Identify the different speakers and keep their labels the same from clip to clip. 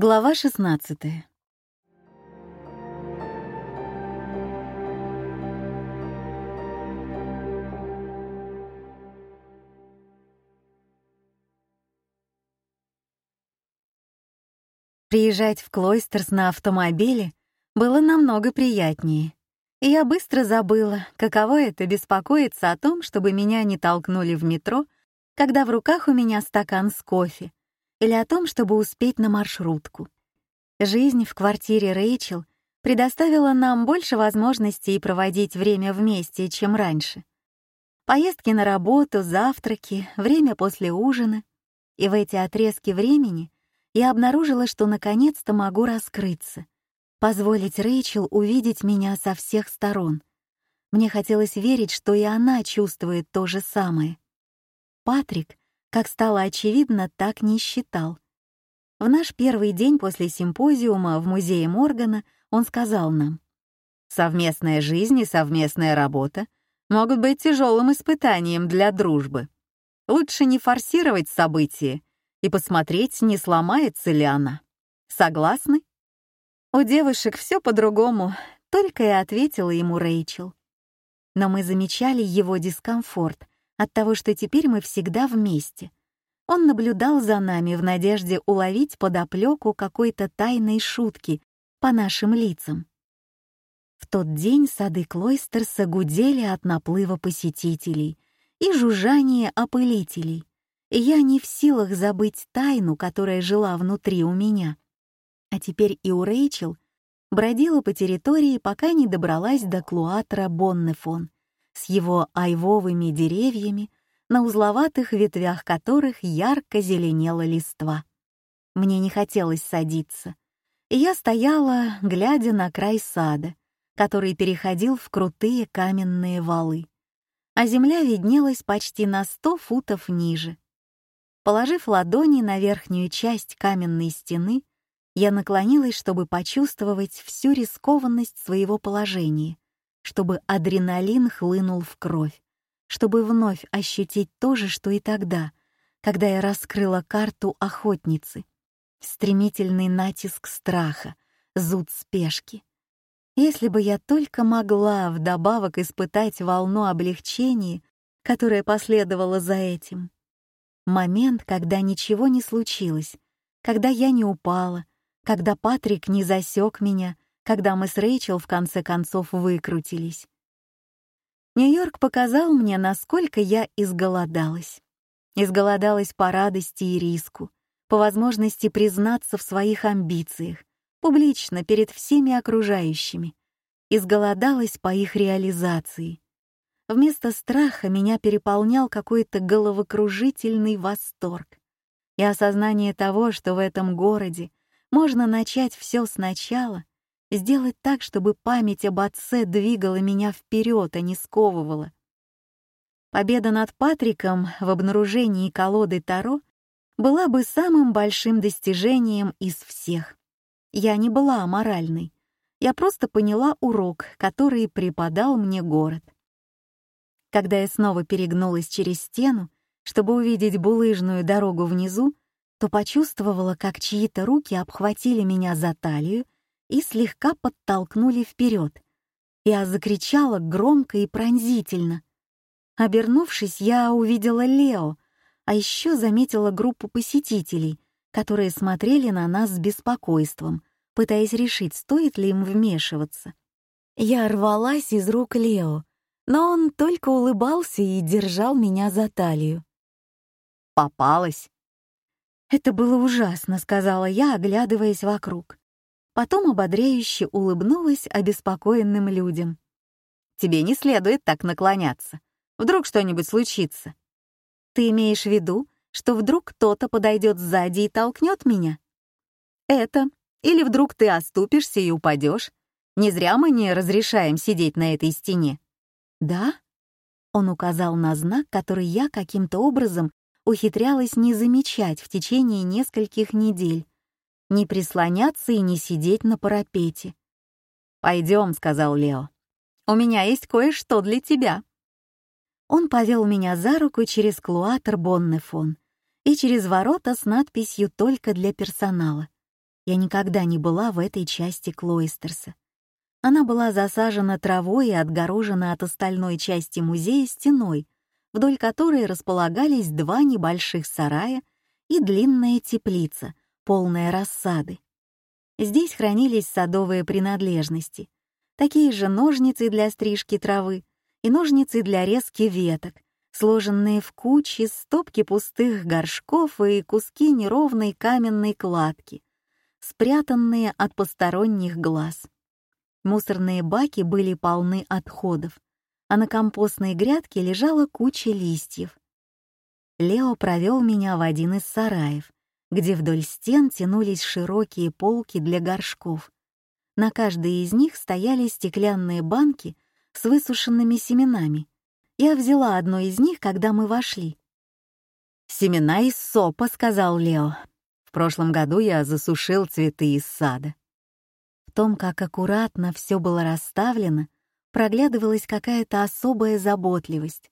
Speaker 1: Глава 16 Приезжать в Клойстерс на автомобиле было намного приятнее. И я быстро забыла, каково это беспокоиться о том, чтобы меня не толкнули в метро, когда в руках у меня стакан с кофе, или о том, чтобы успеть на маршрутку. Жизнь в квартире Рэйчел предоставила нам больше возможностей проводить время вместе, чем раньше. Поездки на работу, завтраки, время после ужина. И в эти отрезки времени я обнаружила, что наконец-то могу раскрыться, позволить Рэйчел увидеть меня со всех сторон. Мне хотелось верить, что и она чувствует то же самое. Патрик — как стало очевидно, так не считал. В наш первый день после симпозиума в музее Моргана он сказал нам, «Совместная жизнь и совместная работа могут быть тяжелым испытанием для дружбы. Лучше не форсировать события и посмотреть, не сломается ли она. Согласны?» «У девушек все по-другому», — только и ответила ему Рэйчел. Но мы замечали его дискомфорт — от того, что теперь мы всегда вместе. Он наблюдал за нами в надежде уловить подоплеку какой-то тайной шутки по нашим лицам. В тот день сады Клойстерса гудели от наплыва посетителей и жужжания опылителей, и я не в силах забыть тайну, которая жила внутри у меня. А теперь и у Рэйчел бродила по территории, пока не добралась до Клуатра Боннефон — с его айвовыми деревьями, на узловатых ветвях которых ярко зеленела листва. Мне не хотелось садиться, и я стояла, глядя на край сада, который переходил в крутые каменные валы, а земля виднелась почти на сто футов ниже. Положив ладони на верхнюю часть каменной стены, я наклонилась, чтобы почувствовать всю рискованность своего положения чтобы адреналин хлынул в кровь, чтобы вновь ощутить то же, что и тогда, когда я раскрыла карту охотницы. Стремительный натиск страха, зуд спешки. Если бы я только могла вдобавок испытать волну облегчения, которая последовала за этим. Момент, когда ничего не случилось, когда я не упала, когда Патрик не засек меня — когда мы с Рэйчел в конце концов выкрутились. Нью-Йорк показал мне, насколько я изголодалась. Изголодалась по радости и риску, по возможности признаться в своих амбициях, публично перед всеми окружающими. Изголодалась по их реализации. Вместо страха меня переполнял какой-то головокружительный восторг и осознание того, что в этом городе можно начать все сначала сделать так, чтобы память об отце двигала меня вперед, а не сковывала. Победа над Патриком в обнаружении колоды Таро была бы самым большим достижением из всех. Я не была аморальной. Я просто поняла урок, который преподал мне город. Когда я снова перегнулась через стену, чтобы увидеть булыжную дорогу внизу, то почувствовала, как чьи-то руки обхватили меня за талию и слегка подтолкнули вперед. Я закричала громко и пронзительно. Обернувшись, я увидела Лео, а еще заметила группу посетителей, которые смотрели на нас с беспокойством, пытаясь решить, стоит ли им вмешиваться. Я рвалась из рук Лео, но он только улыбался и держал меня за талию. «Попалась!» «Это было ужасно», — сказала я, оглядываясь вокруг потом ободряюще улыбнулась обеспокоенным людям. «Тебе не следует так наклоняться. Вдруг что-нибудь случится». «Ты имеешь в виду, что вдруг кто-то подойдет сзади и толкнет меня?» «Это. Или вдруг ты оступишься и упадешь. Не зря мы не разрешаем сидеть на этой стене». «Да?» Он указал на знак, который я каким-то образом ухитрялась не замечать в течение нескольких недель не прислоняться и не сидеть на парапете. «Пойдем», — сказал Лео. «У меня есть кое-что для тебя». Он повел меня за руку через клуатор Боннефон и через ворота с надписью «Только для персонала». Я никогда не была в этой части Клойстерса. Она была засажена травой и отгорожена от остальной части музея стеной, вдоль которой располагались два небольших сарая и длинная теплица — полная рассады. Здесь хранились садовые принадлежности, такие же ножницы для стрижки травы и ножницы для резки веток, сложенные в кучи стопки пустых горшков и куски неровной каменной кладки, спрятанные от посторонних глаз. Мусорные баки были полны отходов, а на компостной грядке лежала куча листьев. Лео провел меня в один из сараев, где вдоль стен тянулись широкие полки для горшков. На каждой из них стояли стеклянные банки с высушенными семенами. Я взяла одно из них, когда мы вошли. «Семена из сопа», — сказал Лео. «В прошлом году я засушил цветы из сада». В том, как аккуратно все было расставлено, проглядывалась какая-то особая заботливость.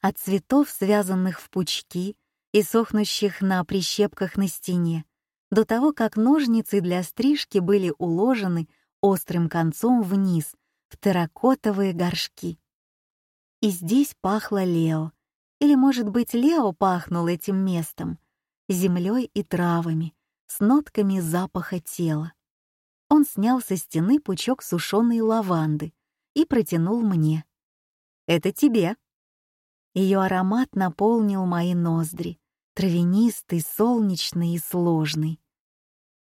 Speaker 1: От цветов, связанных в пучки, и сохнущих на прищепках на стене, до того, как ножницы для стрижки были уложены острым концом вниз в терракотовые горшки. И здесь пахло Лео. Или, может быть, Лео пахнул этим местом, землей и травами, с нотками запаха тела. Он снял со стены пучок сушеной лаванды и протянул мне. «Это тебе». Ее аромат наполнил мои ноздри, травянистой, солнечный и сложный.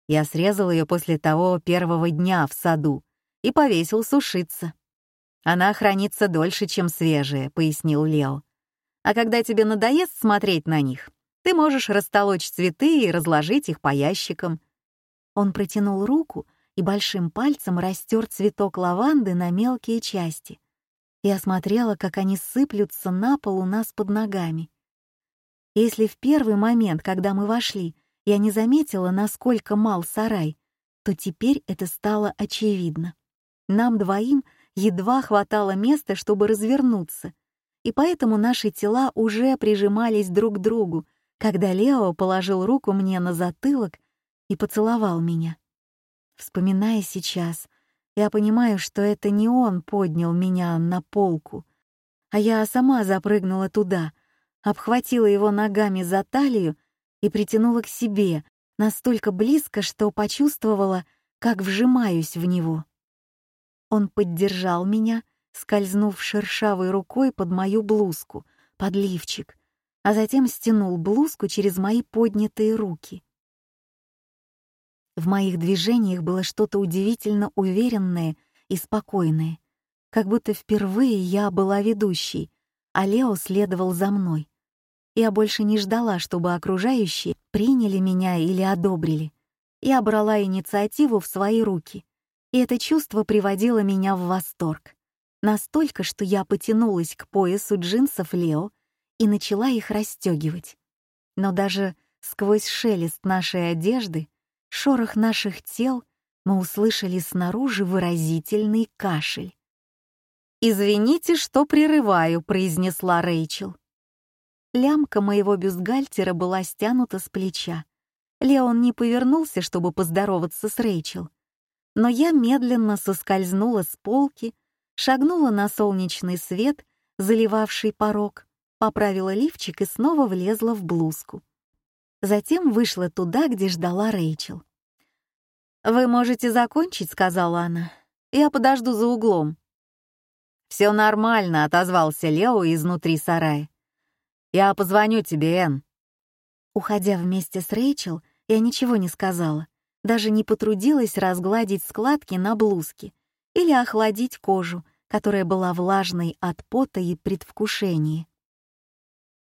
Speaker 1: Я срезал ее после того первого дня в саду и повесил сушиться. «Она хранится дольше, чем свежая», — пояснил Лео. «А когда тебе надоест смотреть на них, ты можешь растолочь цветы и разложить их по ящикам». Он протянул руку и большим пальцем растер цветок лаванды на мелкие части. Я смотрела, как они сыплются на пол у нас под ногами. Если в первый момент, когда мы вошли, я не заметила, насколько мал сарай, то теперь это стало очевидно. Нам двоим едва хватало места, чтобы развернуться, и поэтому наши тела уже прижимались друг к другу, когда Лео положил руку мне на затылок и поцеловал меня. Вспоминая сейчас, я понимаю, что это не он поднял меня на полку, а я сама запрыгнула туда — обхватила его ногами за талию и притянула к себе настолько близко, что почувствовала, как вжимаюсь в него. Он поддержал меня, скользнув шершавой рукой под мою блузку, под лифчик, а затем стянул блузку через мои поднятые руки. В моих движениях было что-то удивительно уверенное и спокойное, как будто впервые я была ведущей, а Лео следовал за мной. Я больше не ждала, чтобы окружающие приняли меня или одобрили. Я брала инициативу в свои руки, и это чувство приводило меня в восторг. Настолько, что я потянулась к поясу джинсов Лео и начала их расстегивать. Но даже сквозь шелест нашей одежды, шорох наших тел, мы услышали снаружи выразительный кашель. «Извините, что прерываю», — произнесла Рэйчел. Лямка моего бюстгальтера была стянута с плеча. Леон не повернулся, чтобы поздороваться с Рэйчел. Но я медленно соскользнула с полки, шагнула на солнечный свет, заливавший порог, поправила лифчик и снова влезла в блузку. Затем вышла туда, где ждала Рэйчел. «Вы можете закончить», — сказала она. «Я подожду за углом». «Все нормально», — отозвался Лео изнутри сарая. Я позвоню тебе, Энн». Уходя вместе с Рэйчел, я ничего не сказала, даже не потрудилась разгладить складки на блузке или охладить кожу, которая была влажной от пота и предвкушения.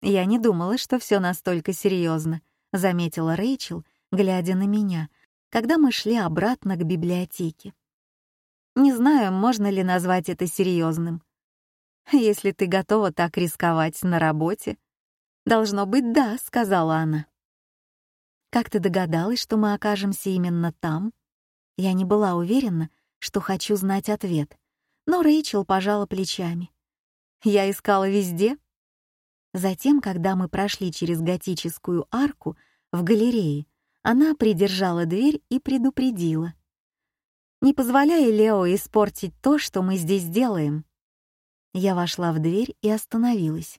Speaker 1: «Я не думала, что все настолько серьезно», — заметила Рэйчел, глядя на меня, когда мы шли обратно к библиотеке. «Не знаю, можно ли назвать это серьезным. Если ты готова так рисковать на работе, «Должно быть, да», — сказала она. «Как ты догадалась, что мы окажемся именно там?» Я не была уверена, что хочу знать ответ, но Рэйчел пожала плечами. «Я искала везде». Затем, когда мы прошли через готическую арку в галерее, она придержала дверь и предупредила. «Не позволяй Лео испортить то, что мы здесь делаем». Я вошла в дверь и остановилась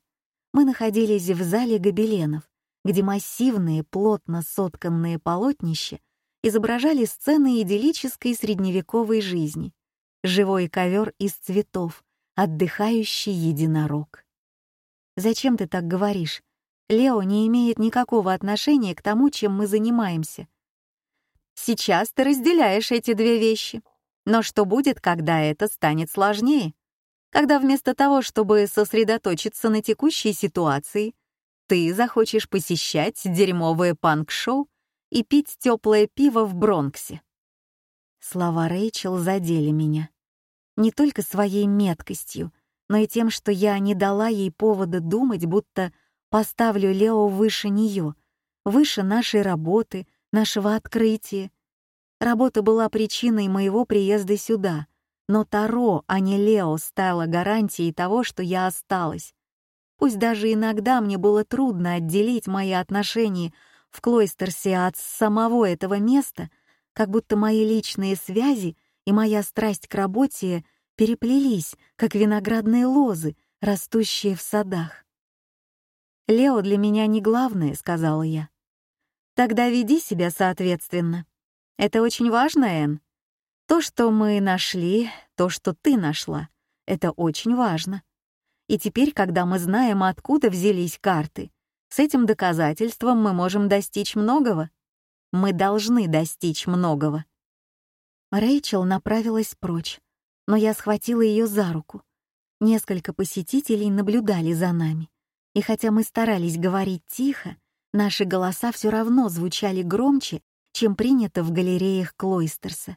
Speaker 1: мы находились в зале гобеленов, где массивные, плотно сотканные полотнища изображали сцены идиллической средневековой жизни, живой ковер из цветов, отдыхающий единорог. «Зачем ты так говоришь? Лео не имеет никакого отношения к тому, чем мы занимаемся. Сейчас ты разделяешь эти две вещи. Но что будет, когда это станет сложнее? когда вместо того, чтобы сосредоточиться на текущей ситуации, ты захочешь посещать дерьмовое панк-шоу и пить теплое пиво в Бронксе. Слова Рэйчел задели меня. Не только своей меткостью, но и тем, что я не дала ей повода думать, будто поставлю Лео выше нее, выше нашей работы, нашего открытия. Работа была причиной моего приезда сюда — но Таро, а не Лео, стало гарантией того, что я осталась. Пусть даже иногда мне было трудно отделить мои отношения в Клойстерсе от самого этого места, как будто мои личные связи и моя страсть к работе переплелись, как виноградные лозы, растущие в садах. «Лео для меня не главное», — сказала я. «Тогда веди себя соответственно. Это очень важно, Энн. То, что мы нашли, то, что ты нашла, это очень важно. И теперь, когда мы знаем, откуда взялись карты, с этим доказательством мы можем достичь многого. Мы должны достичь многого. Рэйчел направилась прочь, но я схватила ее за руку. Несколько посетителей наблюдали за нами, и хотя мы старались говорить тихо, наши голоса все равно звучали громче, чем принято в галереях Клойстерса.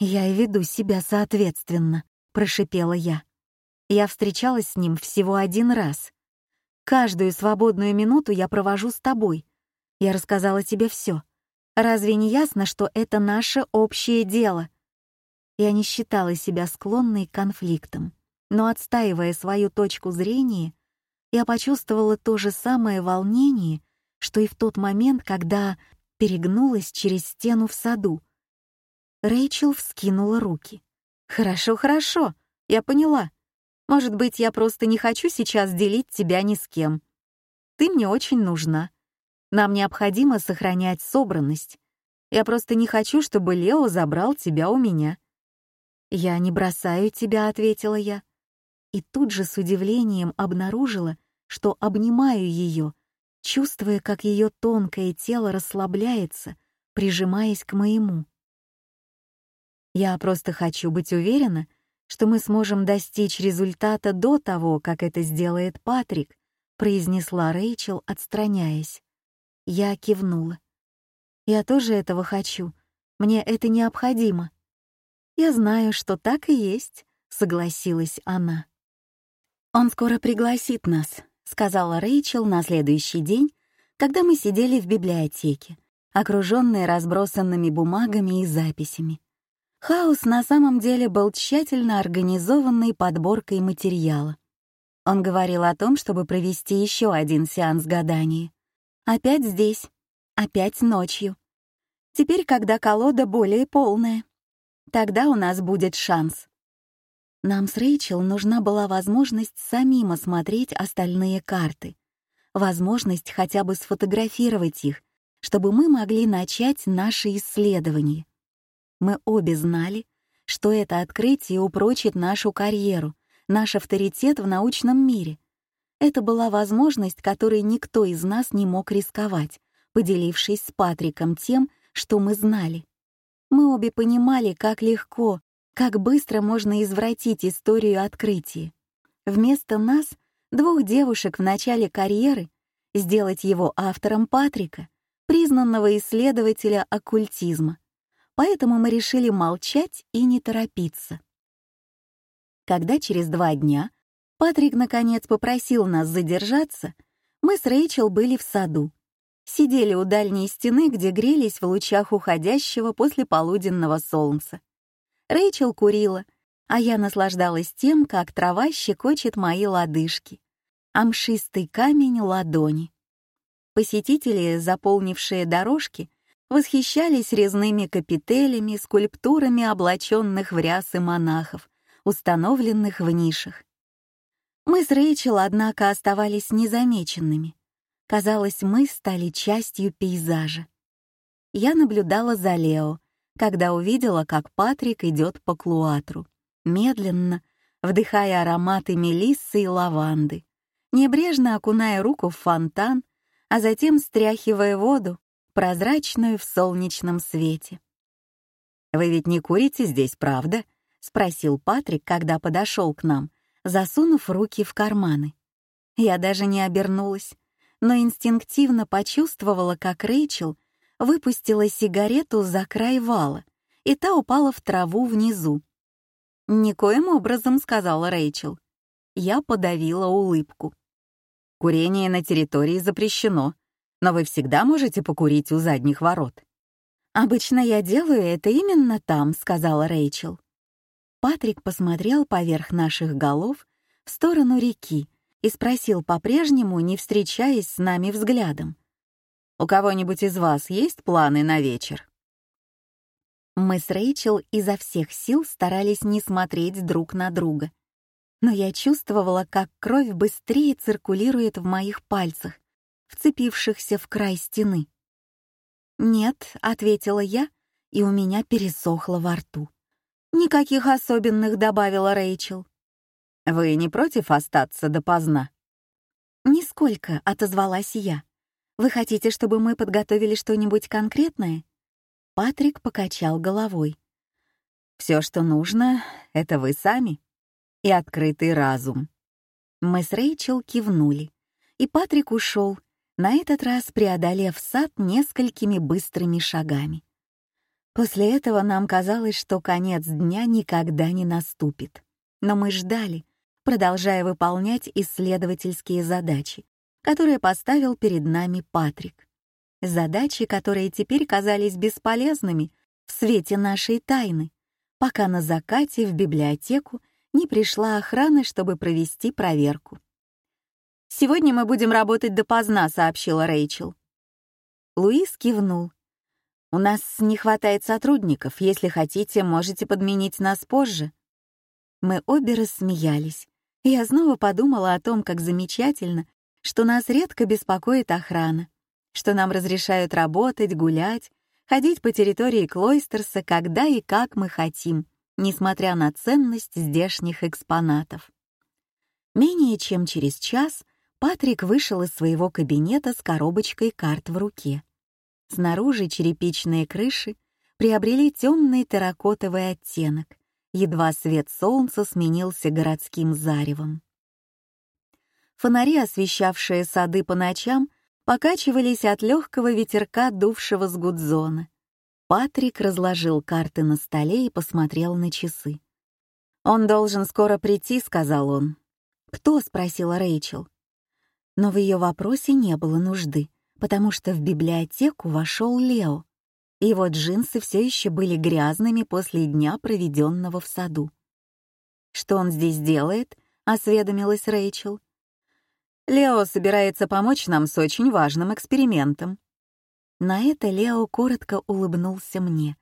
Speaker 1: «Я веду себя соответственно», — прошипела я. Я встречалась с ним всего один раз. «Каждую свободную минуту я провожу с тобой. Я рассказала тебе все. Разве не ясно, что это наше общее дело?» Я не считала себя склонной к конфликтам, но, отстаивая свою точку зрения, я почувствовала то же самое волнение, что и в тот момент, когда перегнулась через стену в саду Рэйчел вскинула руки. «Хорошо, хорошо, я поняла. Может быть, я просто не хочу сейчас делить тебя ни с кем. Ты мне очень нужна. Нам необходимо сохранять собранность. Я просто не хочу, чтобы Лео забрал тебя у меня». «Я не бросаю тебя», — ответила я. И тут же с удивлением обнаружила, что обнимаю ее, чувствуя, как ее тонкое тело расслабляется, прижимаясь к моему. Я просто хочу быть уверена, что мы сможем достичь результата до того, как это сделает Патрик, произнесла Рэйчел, отстраняясь. Я кивнула. Я тоже этого хочу. Мне это необходимо. Я знаю, что так и есть, согласилась она. Он скоро пригласит нас, сказала Рэйчел на следующий день, когда мы сидели в библиотеке, окружённые разбросанными бумагами и записями. Хаус на самом деле был тщательно организованной подборкой материала. Он говорил о том, чтобы провести еще один сеанс гаданий. Опять здесь, опять ночью. Теперь, когда колода более полная. Тогда у нас будет шанс. Нам с Рэйчел нужна была возможность самим осмотреть остальные карты. Возможность хотя бы сфотографировать их, чтобы мы могли начать наши исследования. Мы обе знали, что это открытие упрочит нашу карьеру, наш авторитет в научном мире. Это была возможность, которой никто из нас не мог рисковать, поделившись с Патриком тем, что мы знали. Мы обе понимали, как легко, как быстро можно извратить историю открытия. Вместо нас, двух девушек в начале карьеры, сделать его автором Патрика, признанного исследователя оккультизма, поэтому мы решили молчать и не торопиться. Когда через два дня Патрик наконец попросил нас задержаться, мы с Рэйчел были в саду. Сидели у дальней стены, где грелись в лучах уходящего после полуденного солнца. Рэйчел курила, а я наслаждалась тем, как трава щекочет мои лодыжки, амшистый камень — ладони. Посетители, заполнившие дорожки, восхищались резными капителями, скульптурами облаченных в рясы монахов, установленных в нишах. Мы с Рэйчел, однако, оставались незамеченными. Казалось, мы стали частью пейзажа. Я наблюдала за Лео, когда увидела, как Патрик идет по клуатру, медленно, вдыхая ароматы мелиссы и лаванды, небрежно окуная руку в фонтан, а затем стряхивая воду, прозрачную в солнечном свете. «Вы ведь не курите здесь, правда?» — спросил Патрик, когда подошел к нам, засунув руки в карманы. Я даже не обернулась, но инстинктивно почувствовала, как Рэйчел выпустила сигарету за край вала, и та упала в траву внизу. «Никоим образом», — сказала Рэйчел. Я подавила улыбку. «Курение на территории запрещено», но вы всегда можете покурить у задних ворот». «Обычно я делаю это именно там», — сказала Рэйчел. Патрик посмотрел поверх наших голов в сторону реки и спросил по-прежнему, не встречаясь с нами взглядом. «У кого-нибудь из вас есть планы на вечер?» Мы с Рэйчел изо всех сил старались не смотреть друг на друга. Но я чувствовала, как кровь быстрее циркулирует в моих пальцах, вцепившихся в край стены. «Нет», — ответила я, и у меня пересохло во рту. «Никаких особенных», — добавила Рэйчел. «Вы не против остаться допоздна?» «Нисколько», — отозвалась я. «Вы хотите, чтобы мы подготовили что-нибудь конкретное?» Патрик покачал головой. «Все, что нужно, это вы сами и открытый разум». Мы с Рэйчел кивнули, и Патрик ушел, на этот раз преодолев сад несколькими быстрыми шагами. После этого нам казалось, что конец дня никогда не наступит. Но мы ждали, продолжая выполнять исследовательские задачи, которые поставил перед нами Патрик. Задачи, которые теперь казались бесполезными в свете нашей тайны, пока на закате в библиотеку не пришла охрана, чтобы провести проверку. Сегодня мы будем работать допоздна», — сообщила Рэйчел. Луис кивнул. «У нас не хватает сотрудников. Если хотите, можете подменить нас позже». Мы обе рассмеялись. Я снова подумала о том, как замечательно, что нас редко беспокоит охрана, что нам разрешают работать, гулять, ходить по территории Клойстерса, когда и как мы хотим, несмотря на ценность здешних экспонатов. Менее чем через час — Патрик вышел из своего кабинета с коробочкой карт в руке. Снаружи черепичные крыши приобрели темный терракотовый оттенок. Едва свет солнца сменился городским заревом. Фонари, освещавшие сады по ночам, покачивались от легкого ветерка, дувшего с гудзона. Патрик разложил карты на столе и посмотрел на часы. «Он должен скоро прийти», — сказал он. «Кто?» — спросила Рэйчел но в ее вопросе не было нужды, потому что в библиотеку вошел Лео. Его джинсы все еще были грязными после дня, проведенного в саду. «Что он здесь делает?» — осведомилась Рэйчел. «Лео собирается помочь нам с очень важным экспериментом». На это Лео коротко улыбнулся мне,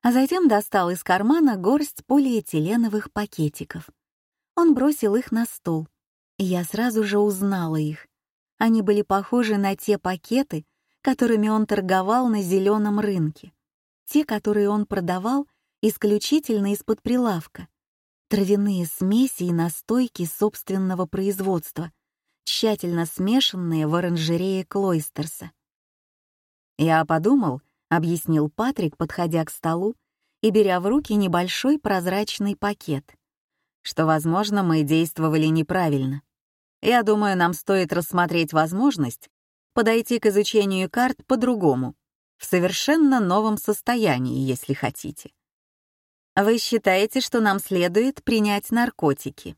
Speaker 1: а затем достал из кармана горсть полиэтиленовых пакетиков. Он бросил их на стол, и я сразу же узнала их. Они были похожи на те пакеты, которыми он торговал на зеленом рынке. Те, которые он продавал исключительно из-под прилавка. Травяные смеси и настойки собственного производства, тщательно смешанные в оранжерее Клойстерса. «Я подумал», — объяснил Патрик, подходя к столу и беря в руки небольшой прозрачный пакет, что, возможно, мы действовали неправильно. Я думаю, нам стоит рассмотреть возможность подойти к изучению карт по-другому, в совершенно новом состоянии, если хотите. «Вы считаете, что нам следует принять наркотики?»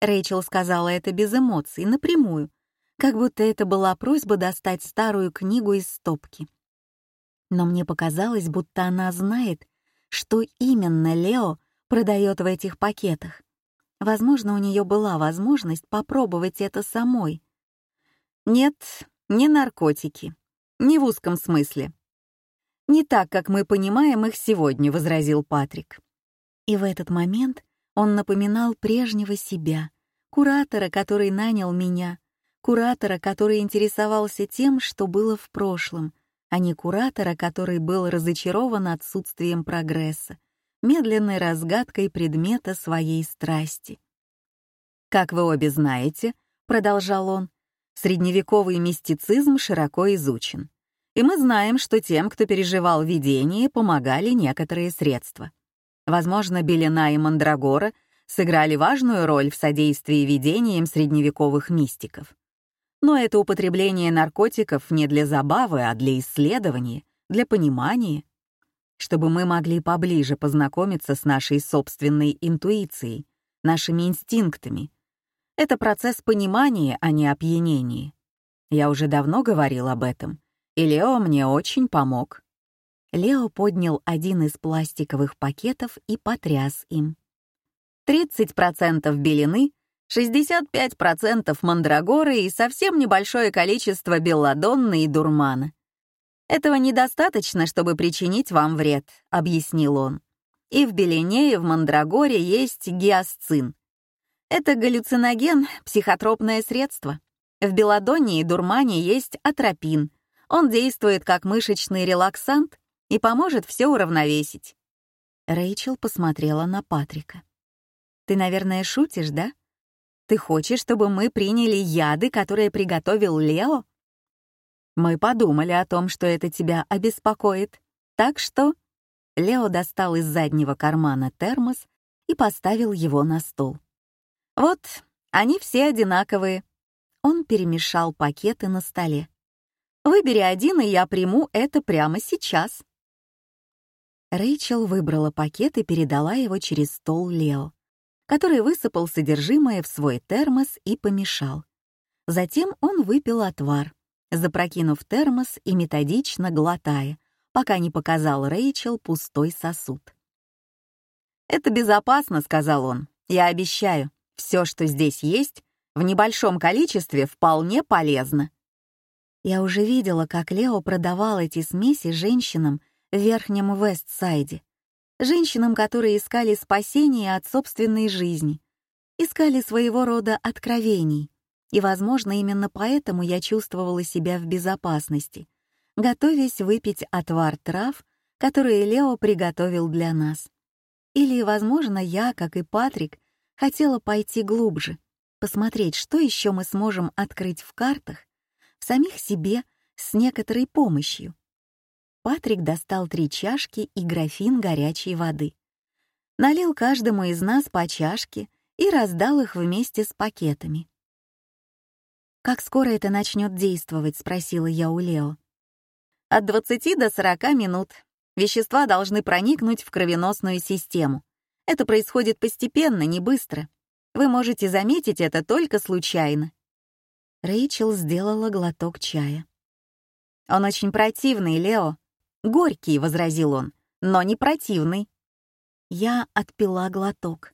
Speaker 1: Рэйчел сказала это без эмоций, напрямую, как будто это была просьба достать старую книгу из стопки. Но мне показалось, будто она знает, что именно Лео продает в этих пакетах. Возможно, у нее была возможность попробовать это самой. Нет, не наркотики. Не в узком смысле. «Не так, как мы понимаем их сегодня», — возразил Патрик. И в этот момент он напоминал прежнего себя, куратора, который нанял меня, куратора, который интересовался тем, что было в прошлом, а не куратора, который был разочарован отсутствием прогресса, медленной разгадкой предмета своей страсти. «Как вы обе знаете», — продолжал он, — «средневековый мистицизм широко изучен, и мы знаем, что тем, кто переживал видение, помогали некоторые средства. Возможно, Белина и Мандрагора сыграли важную роль в содействии видениям средневековых мистиков. Но это употребление наркотиков не для забавы, а для исследования, для понимания — чтобы мы могли поближе познакомиться с нашей собственной интуицией, нашими инстинктами. Это процесс понимания, а не опьянения. Я уже давно говорил об этом, и Лео мне очень помог. Лео поднял один из пластиковых пакетов и потряс им. 30% белины, 65% мандрагоры и совсем небольшое количество белладонны и дурмана. «Этого недостаточно, чтобы причинить вам вред», — объяснил он. «И в Белене, и в Мандрагоре есть гиасцин. Это галлюциноген, психотропное средство. В Беладоне и Дурмане есть атропин. Он действует как мышечный релаксант и поможет все уравновесить». Рэйчел посмотрела на Патрика. «Ты, наверное, шутишь, да? Ты хочешь, чтобы мы приняли яды, которые приготовил Лео?» Мы подумали о том, что это тебя обеспокоит. Так что...» Лео достал из заднего кармана термос и поставил его на стол. «Вот, они все одинаковые». Он перемешал пакеты на столе. «Выбери один, и я приму это прямо сейчас». Рэйчел выбрала пакет и передала его через стол Лео, который высыпал содержимое в свой термос и помешал. Затем он выпил отвар запрокинув термос и методично глотая, пока не показал Рэйчел пустой сосуд. «Это безопасно», — сказал он. «Я обещаю, все, что здесь есть, в небольшом количестве вполне полезно». Я уже видела, как Лео продавал эти смеси женщинам в Верхнем Вестсайде. Женщинам, которые искали спасения от собственной жизни, искали своего рода откровений и, возможно, именно поэтому я чувствовала себя в безопасности, готовясь выпить отвар трав, которые Лео приготовил для нас. Или, возможно, я, как и Патрик, хотела пойти глубже, посмотреть, что еще мы сможем открыть в картах, в самих себе, с некоторой помощью. Патрик достал три чашки и графин горячей воды. Налил каждому из нас по чашке и раздал их вместе с пакетами. «Как скоро это начнет действовать?» — спросила я у Лео. «От 20 до 40 минут. Вещества должны проникнуть в кровеносную систему. Это происходит постепенно, не быстро. Вы можете заметить это только случайно». Рэйчел сделала глоток чая. «Он очень противный, Лео». «Горький», — возразил он, — «но не противный». Я отпила глоток.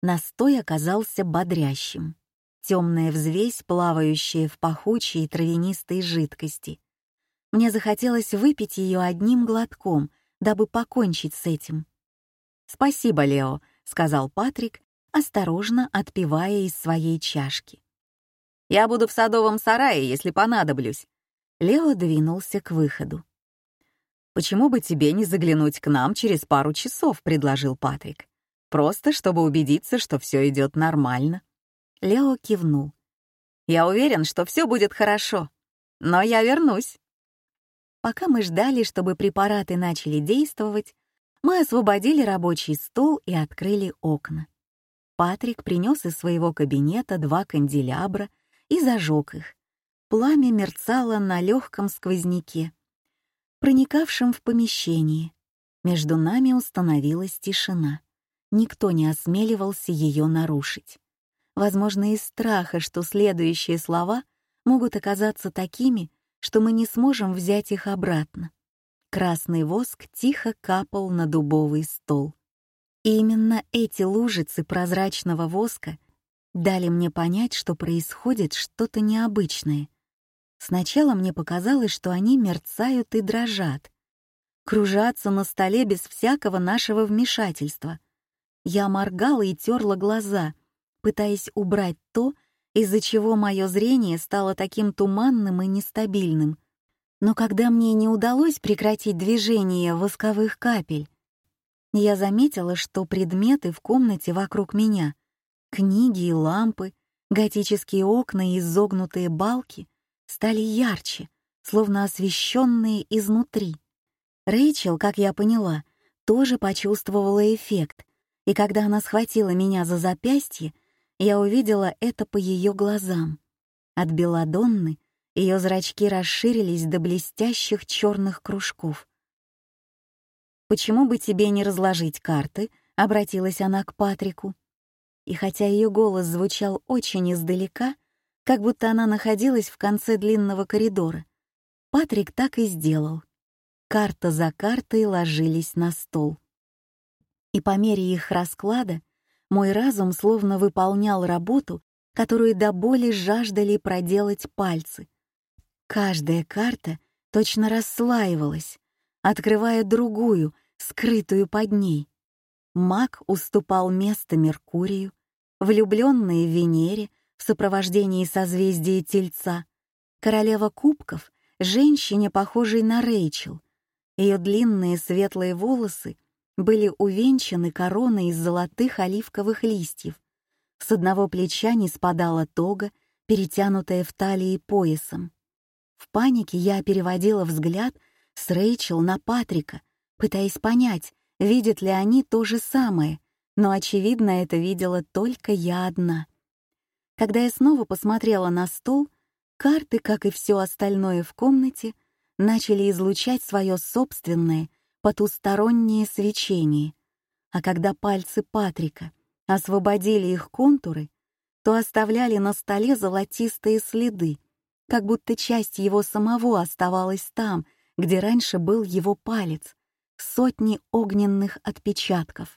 Speaker 1: Настой оказался бодрящим темная взвесь, плавающая в пахучей травянистой жидкости. Мне захотелось выпить ее одним глотком, дабы покончить с этим. «Спасибо, Лео», — сказал Патрик, осторожно отпивая из своей чашки. «Я буду в садовом сарае, если понадоблюсь». Лео двинулся к выходу. «Почему бы тебе не заглянуть к нам через пару часов?» — предложил Патрик. «Просто чтобы убедиться, что все идет нормально». Лео кивнул. «Я уверен, что все будет хорошо, но я вернусь». Пока мы ждали, чтобы препараты начали действовать, мы освободили рабочий стол и открыли окна. Патрик принес из своего кабинета два канделябра и зажег их. Пламя мерцало на легком сквозняке, проникавшем в помещение. Между нами установилась тишина. Никто не осмеливался ее нарушить возможно, из страха, что следующие слова могут оказаться такими, что мы не сможем взять их обратно. Красный воск тихо капал на дубовый стол. И именно эти лужицы прозрачного воска дали мне понять, что происходит что-то необычное. Сначала мне показалось, что они мерцают и дрожат, кружатся на столе без всякого нашего вмешательства. Я моргала и терла глаза — пытаясь убрать то, из-за чего мое зрение стало таким туманным и нестабильным. Но когда мне не удалось прекратить движение восковых капель, я заметила, что предметы в комнате вокруг меня — книги и лампы, готические окна и изогнутые балки — стали ярче, словно освещенные изнутри. Рэйчел, как я поняла, тоже почувствовала эффект, и когда она схватила меня за запястье, я увидела это по ее глазам. От белодонны ее зрачки расширились до блестящих черных кружков. «Почему бы тебе не разложить карты?» — обратилась она к Патрику. И хотя ее голос звучал очень издалека, как будто она находилась в конце длинного коридора, Патрик так и сделал. Карта за картой ложились на стол. И по мере их расклада мой разум словно выполнял работу, которую до боли жаждали проделать пальцы. Каждая карта точно расслаивалась, открывая другую, скрытую под ней. Маг уступал место Меркурию, влюбленные в Венере в сопровождении созвездия Тельца, королева кубков — женщине, похожей на Рэйчел. Ее длинные светлые волосы были увенчаны короной из золотых оливковых листьев. С одного плеча не спадала тога, перетянутая в талии поясом. В панике я переводила взгляд с Рэйчел на Патрика, пытаясь понять, видят ли они то же самое, но, очевидно, это видела только я одна. Когда я снова посмотрела на стол, карты, как и все остальное в комнате, начали излучать свое собственное, потустороннее свечение, а когда пальцы Патрика освободили их контуры, то оставляли на столе золотистые следы, как будто часть его самого оставалась там, где раньше был его палец, сотни огненных отпечатков.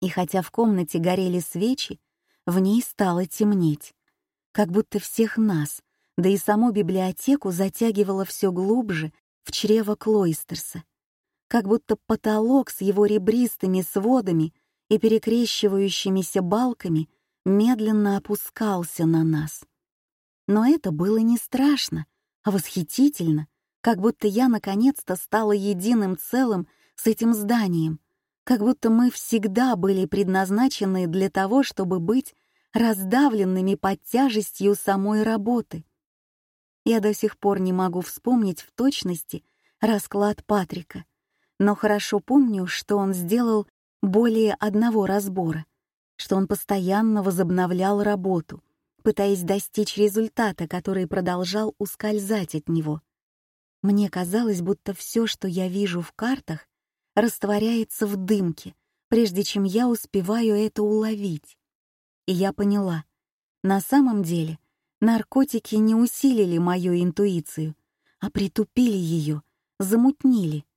Speaker 1: И хотя в комнате горели свечи, в ней стало темнеть, как будто всех нас, да и саму библиотеку затягивало все глубже в чрево Клойстерса, как будто потолок с его ребристыми сводами и перекрещивающимися балками медленно опускался на нас. Но это было не страшно, а восхитительно, как будто я наконец-то стала единым целым с этим зданием, как будто мы всегда были предназначены для того, чтобы быть раздавленными под тяжестью самой работы. Я до сих пор не могу вспомнить в точности расклад Патрика — но хорошо помню, что он сделал более одного разбора, что он постоянно возобновлял работу, пытаясь достичь результата, который продолжал ускользать от него. Мне казалось, будто все, что я вижу в картах, растворяется в дымке, прежде чем я успеваю это уловить. И я поняла, на самом деле наркотики не усилили мою интуицию, а притупили ее, замутнили —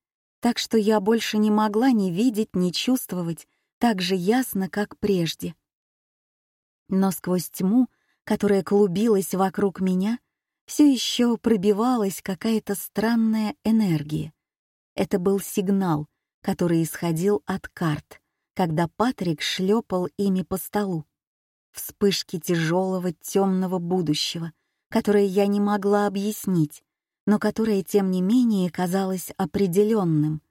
Speaker 1: так что я больше не могла ни видеть, ни чувствовать так же ясно, как прежде. Но сквозь тьму, которая клубилась вокруг меня, все еще пробивалась какая-то странная энергия. Это был сигнал, который исходил от карт, когда Патрик шлепал ими по столу. Вспышки тяжелого темного будущего, которые я не могла объяснить, но которое, тем не менее, казалось определенным.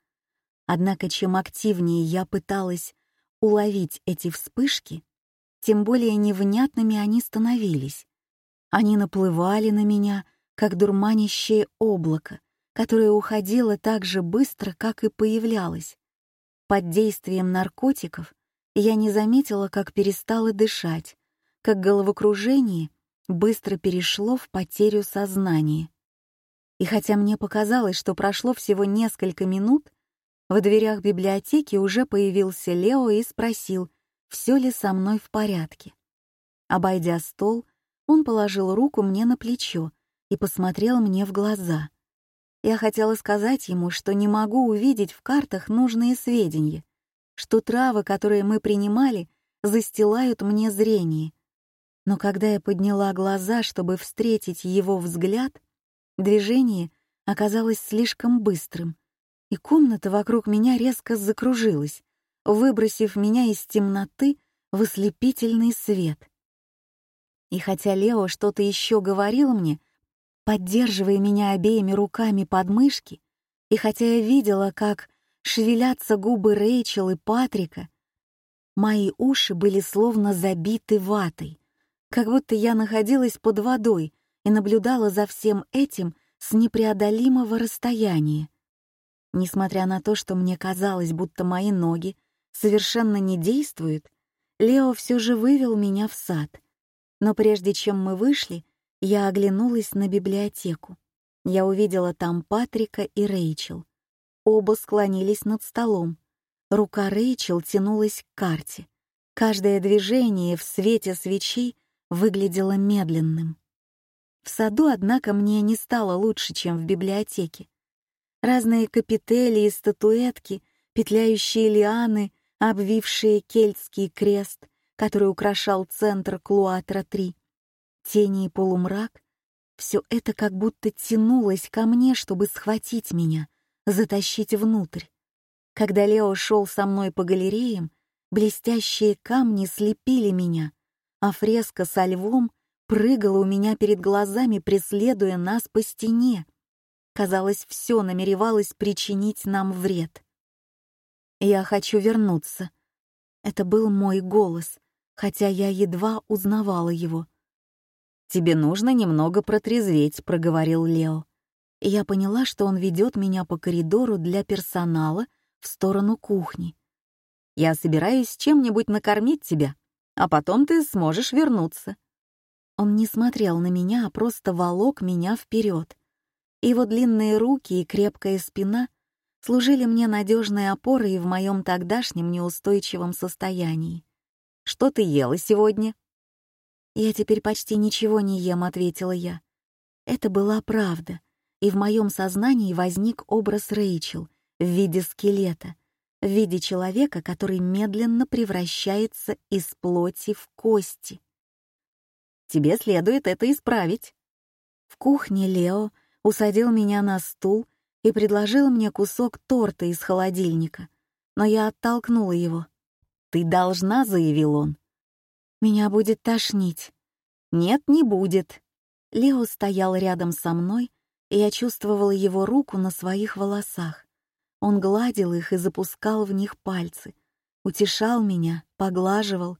Speaker 1: Однако чем активнее я пыталась уловить эти вспышки, тем более невнятными они становились. Они наплывали на меня, как дурманящее облако, которое уходило так же быстро, как и появлялось. Под действием наркотиков я не заметила, как перестала дышать, как головокружение быстро перешло в потерю сознания. И хотя мне показалось, что прошло всего несколько минут, в дверях библиотеки уже появился Лео и спросил, все ли со мной в порядке. Обойдя стол, он положил руку мне на плечо и посмотрел мне в глаза. Я хотела сказать ему, что не могу увидеть в картах нужные сведения, что травы, которые мы принимали, застилают мне зрение. Но когда я подняла глаза, чтобы встретить его взгляд, Движение оказалось слишком быстрым, и комната вокруг меня резко закружилась, выбросив меня из темноты в ослепительный свет. И хотя Лео что-то еще говорил мне, поддерживая меня обеими руками под мышки, и хотя я видела, как шевелятся губы Рэйчел и Патрика, мои уши были словно забиты ватой, как будто я находилась под водой — и наблюдала за всем этим с непреодолимого расстояния. Несмотря на то, что мне казалось, будто мои ноги совершенно не действуют, Лео все же вывел меня в сад. Но прежде чем мы вышли, я оглянулась на библиотеку. Я увидела там Патрика и Рэйчел. Оба склонились над столом. Рука Рэйчел тянулась к карте. Каждое движение в свете свечей выглядело медленным. В саду, однако, мне не стало лучше, чем в библиотеке. Разные капители и статуэтки, петляющие лианы, обвившие кельтский крест, который украшал центр Клуатра-3, тени и полумрак — все это как будто тянулось ко мне, чтобы схватить меня, затащить внутрь. Когда Лео шел со мной по галереям, блестящие камни слепили меня, а фреска со львом прыгала у меня перед глазами, преследуя нас по стене. Казалось, все намеревалось причинить нам вред. «Я хочу вернуться». Это был мой голос, хотя я едва узнавала его. «Тебе нужно немного протрезветь», — проговорил Лео. я поняла, что он ведет меня по коридору для персонала в сторону кухни. «Я собираюсь чем-нибудь накормить тебя, а потом ты сможешь вернуться». Он не смотрел на меня, а просто волок меня вперед. Его длинные руки и крепкая спина служили мне надежной опорой в моем тогдашнем неустойчивом состоянии. «Что ты ела сегодня?» «Я теперь почти ничего не ем», — ответила я. Это была правда, и в моем сознании возник образ Рэйчел в виде скелета, в виде человека, который медленно превращается из плоти в кости — Тебе следует это исправить». В кухне Лео усадил меня на стул и предложил мне кусок торта из холодильника, но я оттолкнула его. «Ты должна», — заявил он. «Меня будет тошнить». «Нет, не будет». Лео стоял рядом со мной, и я чувствовала его руку на своих волосах. Он гладил их и запускал в них пальцы, утешал меня, поглаживал,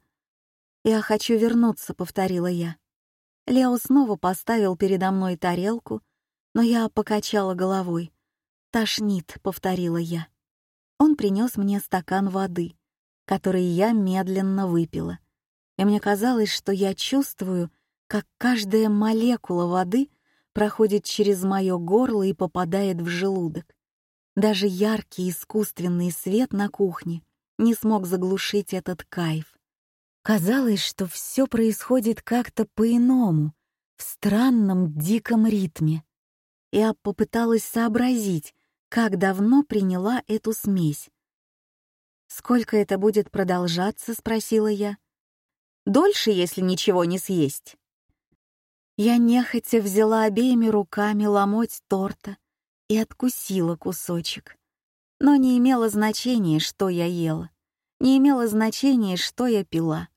Speaker 1: я хочу вернуться», — повторила я. Лео снова поставил передо мной тарелку, но я покачала головой. «Тошнит», — повторила я. Он принес мне стакан воды, который я медленно выпила. И мне казалось, что я чувствую, как каждая молекула воды проходит через моё горло и попадает в желудок. Даже яркий искусственный свет на кухне не смог заглушить этот кайф. Казалось, что все происходит как-то по-иному, в странном диком ритме. Я попыталась сообразить, как давно приняла эту смесь. «Сколько это будет продолжаться?» — спросила я. «Дольше, если ничего не съесть». Я нехотя взяла обеими руками ломоть торта и откусила кусочек. Но не имело значения, что я ела, не имело значения, что я пила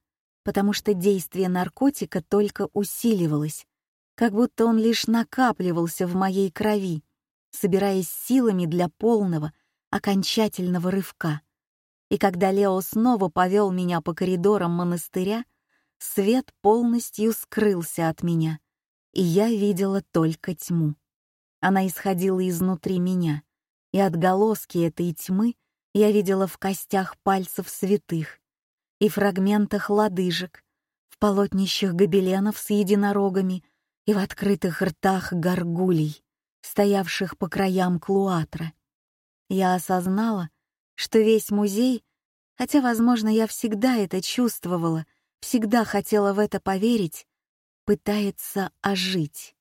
Speaker 1: потому что действие наркотика только усиливалось, как будто он лишь накапливался в моей крови, собираясь силами для полного, окончательного рывка. И когда Лео снова повел меня по коридорам монастыря, свет полностью скрылся от меня, и я видела только тьму. Она исходила изнутри меня, и отголоски этой тьмы я видела в костях пальцев святых, и фрагментах лодыжек, в полотнищах гобеленов с единорогами и в открытых ртах горгулей, стоявших по краям клуатра. Я осознала, что весь музей, хотя, возможно, я всегда это чувствовала, всегда хотела в это поверить, пытается ожить.